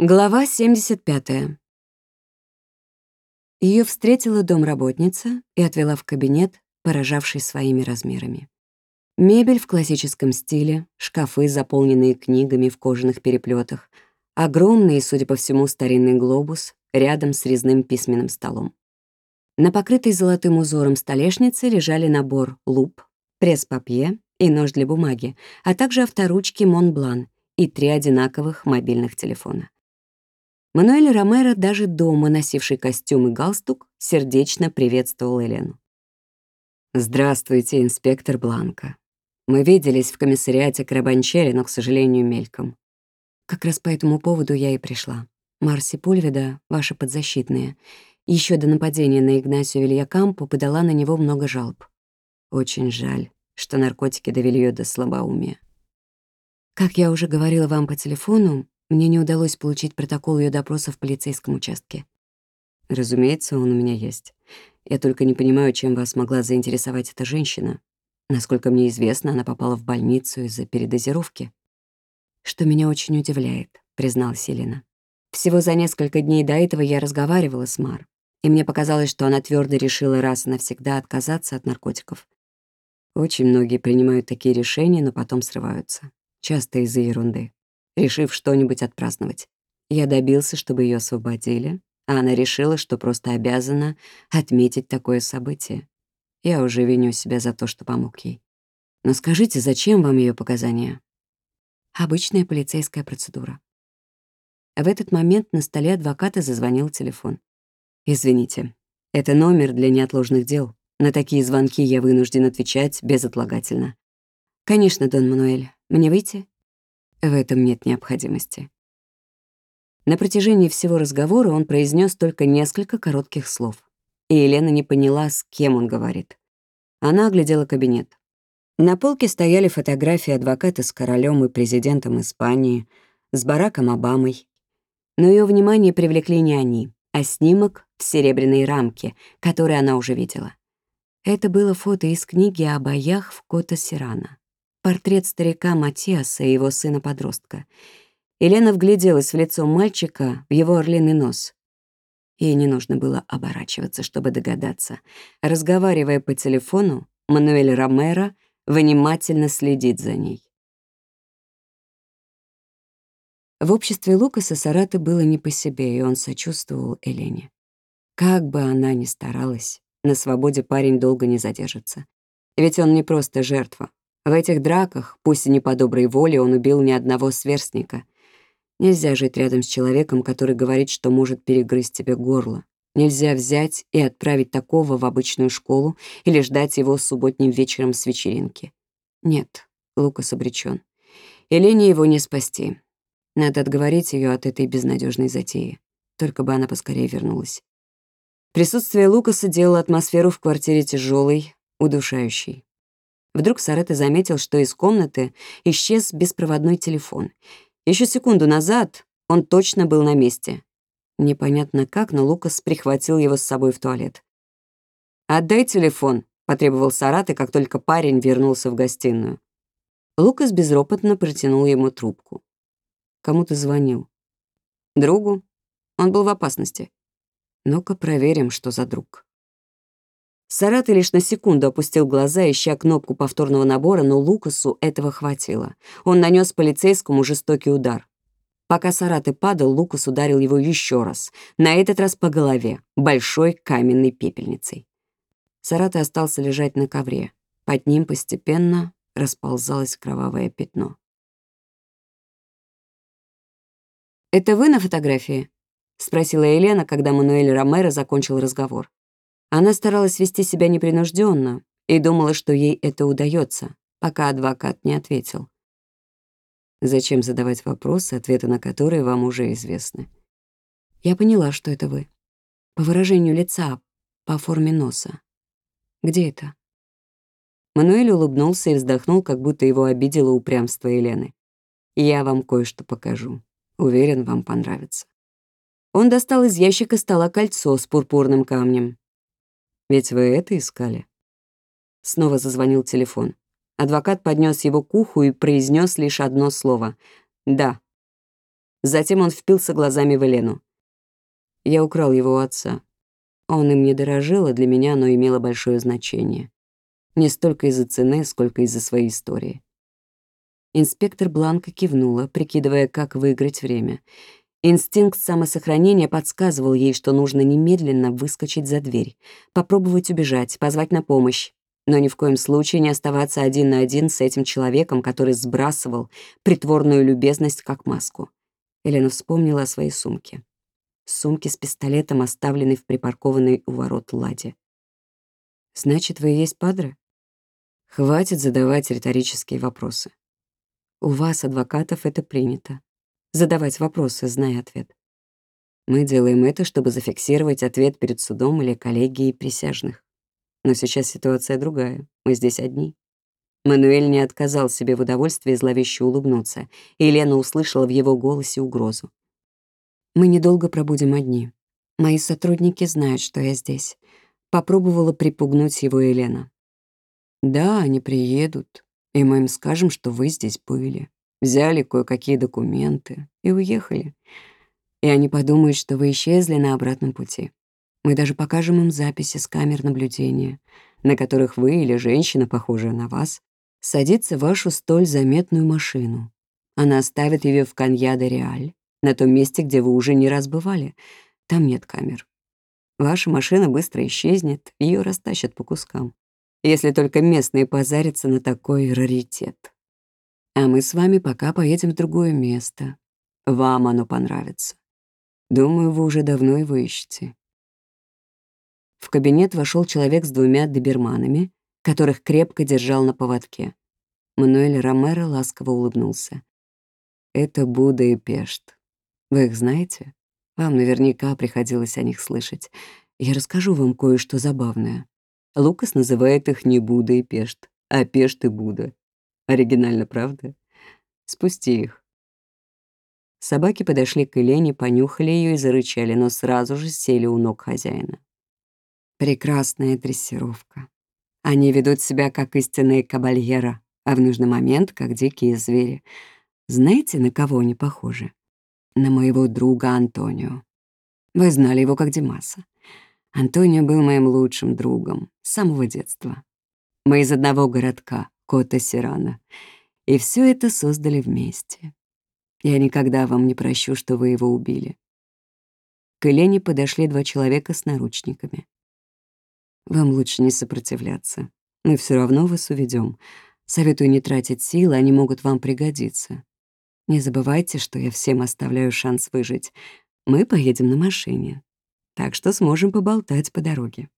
Глава 75. Ее встретила домработница и отвела в кабинет, поражавший своими размерами. Мебель в классическом стиле, шкафы, заполненные книгами в кожаных переплетах, огромный, судя по всему, старинный глобус рядом с резным письменным столом. На покрытой золотым узором столешнице лежали набор луп, пресс-папье и нож для бумаги, а также авторучки Монблан и три одинаковых мобильных телефона. Мануэль Ромеро, даже дома носивший костюм и галстук, сердечно приветствовал Елену. «Здравствуйте, инспектор Бланка. Мы виделись в комиссариате Крабанчери, но, к сожалению, мельком. Как раз по этому поводу я и пришла. Марси Пульведа, ваша подзащитная, еще до нападения на Игнасио Вильякампо подала на него много жалоб. Очень жаль, что наркотики довели ее до слабоумия. Как я уже говорила вам по телефону, мне не удалось получить протокол ее допроса в полицейском участке. Разумеется, он у меня есть. Я только не понимаю, чем вас могла заинтересовать эта женщина. Насколько мне известно, она попала в больницу из-за передозировки. Что меня очень удивляет, призналась Елена. Всего за несколько дней до этого я разговаривала с Мар, и мне показалось, что она твердо решила раз и навсегда отказаться от наркотиков. Очень многие принимают такие решения, но потом срываются. Часто из-за ерунды решив что-нибудь отпраздновать. Я добился, чтобы ее освободили, а она решила, что просто обязана отметить такое событие. Я уже виню себя за то, что помог ей. Но скажите, зачем вам ее показания? Обычная полицейская процедура. В этот момент на столе адвоката зазвонил телефон. «Извините, это номер для неотложных дел. На такие звонки я вынужден отвечать безотлагательно». «Конечно, Дон Мануэль. Мне выйти?» В этом нет необходимости. На протяжении всего разговора он произнес только несколько коротких слов. И Елена не поняла, с кем он говорит. Она оглядела кабинет. На полке стояли фотографии адвоката с королем и президентом Испании, с Бараком Обамой. Но ее внимание привлекли не они, а снимок в серебряной рамке, который она уже видела. Это было фото из книги о боях в Кота-Сирана портрет старика Матиаса и его сына-подростка. Елена вгляделась в лицо мальчика, в его орлиный нос. Ей не нужно было оборачиваться, чтобы догадаться. Разговаривая по телефону, Мануэль Ромеро внимательно следит за ней. В обществе Лукаса Сараты было не по себе, и он сочувствовал Элене. Как бы она ни старалась, на свободе парень долго не задержится. Ведь он не просто жертва, в этих драках, пусть и не по доброй воле, он убил ни одного сверстника. Нельзя жить рядом с человеком, который говорит, что может перегрызть тебе горло. Нельзя взять и отправить такого в обычную школу или ждать его субботним вечером с вечеринки. Нет, Лукас обречен. Елене его не спасти. Надо отговорить ее от этой безнадежной затеи. Только бы она поскорее вернулась. Присутствие Лукаса делало атмосферу в квартире тяжелой, удушающей. Вдруг Саретто заметил, что из комнаты исчез беспроводной телефон. Еще секунду назад он точно был на месте. Непонятно как, но Лукас прихватил его с собой в туалет. «Отдай телефон», — потребовал Сараты, как только парень вернулся в гостиную. Лукас безропотно протянул ему трубку. Кому ты звонил? Другу? Он был в опасности. Ну-ка проверим, что за друг. Сараты лишь на секунду опустил глаза, ища кнопку повторного набора, но Лукасу этого хватило. Он нанес полицейскому жестокий удар. Пока Сараты падал, Лукас ударил его еще раз, на этот раз по голове, большой каменной пепельницей. Сараты остался лежать на ковре. Под ним постепенно расползалось кровавое пятно. «Это вы на фотографии?» — спросила Елена, когда Мануэль Ромеро закончил разговор. Она старалась вести себя непринужденно и думала, что ей это удается, пока адвокат не ответил. Зачем задавать вопросы, ответы на которые вам уже известны? Я поняла, что это вы. По выражению лица, по форме носа. Где это? Мануэль улыбнулся и вздохнул, как будто его обидело упрямство Елены. «Я вам кое-что покажу. Уверен, вам понравится». Он достал из ящика стола кольцо с пурпурным камнем. Ведь вы это искали?» Снова зазвонил телефон. Адвокат поднес его к уху и произнес лишь одно слово «да». Затем он впился глазами в Елену. Я украл его у отца. Он им не дорожил, а для меня оно имело большое значение. Не столько из-за цены, сколько из-за своей истории. Инспектор Бланка кивнула, прикидывая, как выиграть время. Инстинкт самосохранения подсказывал ей, что нужно немедленно выскочить за дверь, попробовать убежать, позвать на помощь, но ни в коем случае не оставаться один на один с этим человеком, который сбрасывал притворную любезность как маску. Елена вспомнила о своей сумке. Сумке с пистолетом, оставленной в припаркованной у ворот ладе. «Значит, вы и есть падре?» Хватит задавать риторические вопросы. У вас, адвокатов, это принято. Задавать вопросы, зная ответ. Мы делаем это, чтобы зафиксировать ответ перед судом или коллегией присяжных. Но сейчас ситуация другая. Мы здесь одни. Мануэль не отказал себе в удовольствии зловеще улыбнуться, и Елена услышала в его голосе угрозу. «Мы недолго пробудем одни. Мои сотрудники знают, что я здесь». Попробовала припугнуть его Елена. «Да, они приедут, и мы им скажем, что вы здесь были, взяли кое-какие документы и уехали. И они подумают, что вы исчезли на обратном пути. Мы даже покажем им записи с камер наблюдения, на которых вы или женщина, похожая на вас, садится в вашу столь заметную машину. Она оставит ее в Канья-де-Реаль, на том месте, где вы уже не раз бывали. Там нет камер. Ваша машина быстро исчезнет, ее растащат по кускам. Если только местные позарятся на такой раритет. А мы с вами пока поедем в другое место. Вам оно понравится. Думаю, вы уже давно его ищете. В кабинет вошел человек с двумя доберманами, которых крепко держал на поводке. Мануэль Ромеро ласково улыбнулся. «Это Будда и Пешт. Вы их знаете? Вам наверняка приходилось о них слышать. Я расскажу вам кое-что забавное. Лукас называет их не Будда и Пешт, а Пешт и Будда. Оригинально, правда? Спусти их». Собаки подошли к Елене, понюхали ее и зарычали, но сразу же сели у ног хозяина. Прекрасная дрессировка. Они ведут себя как истинные кабальера, а в нужный момент — как дикие звери. Знаете, на кого они похожи? На моего друга Антонио. Вы знали его как Димаса. Антонио был моим лучшим другом с самого детства. Мы из одного городка, Кота Сирана. И все это создали вместе. Я никогда вам не прощу, что вы его убили. К Елене подошли два человека с наручниками. Вам лучше не сопротивляться. Мы все равно вас уведем. Советую не тратить силы, они могут вам пригодиться. Не забывайте, что я всем оставляю шанс выжить. Мы поедем на машине, так что сможем поболтать по дороге.